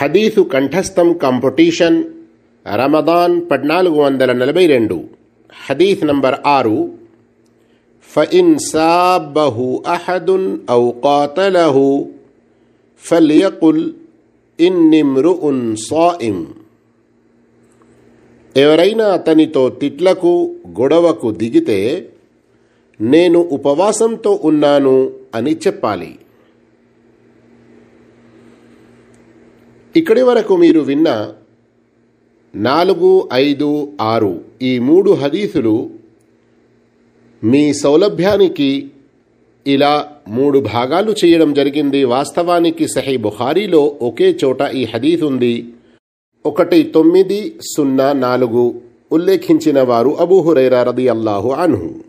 హదీసు కంఠస్థం కాంపిటీషన్ రమదాన్ పద్నాలుగు వందల నలభై రెండు హదీస్ నంబర్ ఆరు. ఫఇన్ సాబహు అహదున్ ఔ కాతలహు ఫల్యకుల్ ఇన్నిమ్రుఉన్ సాయిం ఎవరైనా అతనితో తిట్లకు గొడవకు దిగితే నేను ఉపవాసంతో ఉన్నాను అని చెప్పాలి. ఇక్కడి వరకు మీరు విన్న నాలుగు ఐదు ఆరు ఈ మూడు హదీసులు మీ సౌలభ్యానికి ఇలా మూడు భాగాలు చేయడం జరిగింది. వాస్తవానికి సహీ బుహారీలో ఒకే చోట ఈ హదీస్ ఉంది. ఒకటి తొమ్మిది సున్నా నాలుగు. ఉల్లేఖించిన వారు అబూ రది అల్లాహు అన్హు.